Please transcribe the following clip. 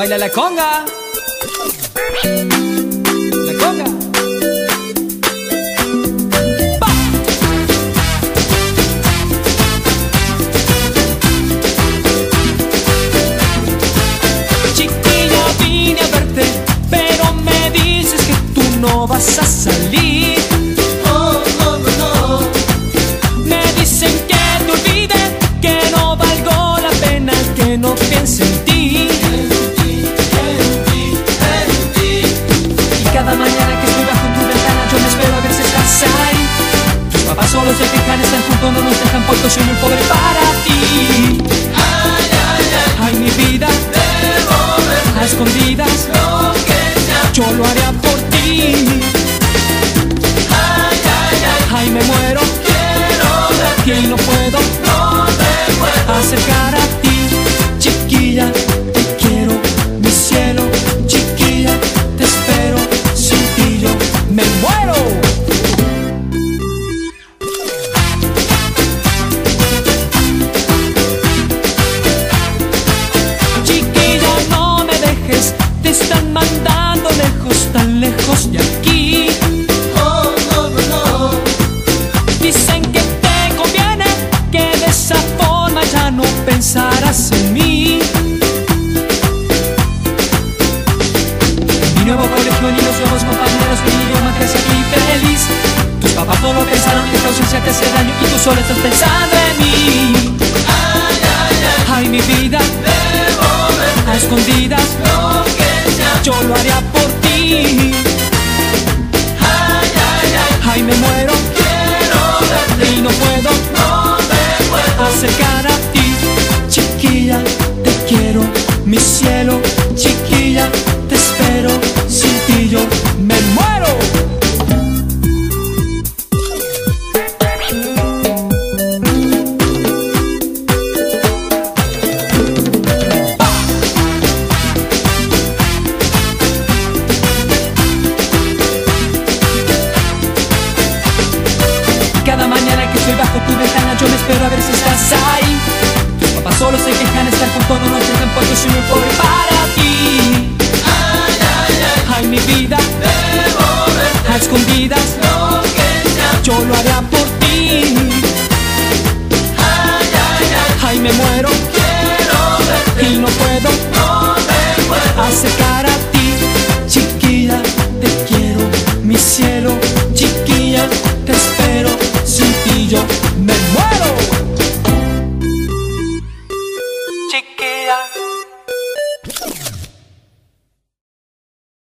Baila la conga. La conga. Chiquilla, vine a verte, pero me dices que tú no vas a salir. No nos dejan puestos, soy muy pobre para ti Ay, ay, ay. Ay, mi vida, Debo ver a escondidas, lo que sea. yo lo haré por ti Ay, ay, ay. Ay, me muero, Quiero ver y no puedo no te puedo. acercar a ti tan lejos de aquí. Oh, no, no, no. Dicen que te conviene, que de esa forma ya no pensarás en mí. Mi nuevo colegio y los nuevos compañeros, mi idioma crece aquí feliz. Tus papás solo pensaron que esta ausencia te hace daño y tú solo estás pensando en mí. Ay, ay, ay. Ay, mi vida, Debo ver a escondidas, lo que sea. yo lo haría por estoy bajo tu ventana yo me espero a ver si estás ahí. Tus papás solo se quejan, están juntos, no nos dejan porque soy muy pobre para ti. Ay, ay, ay. Ay, mi vida, a escondidas,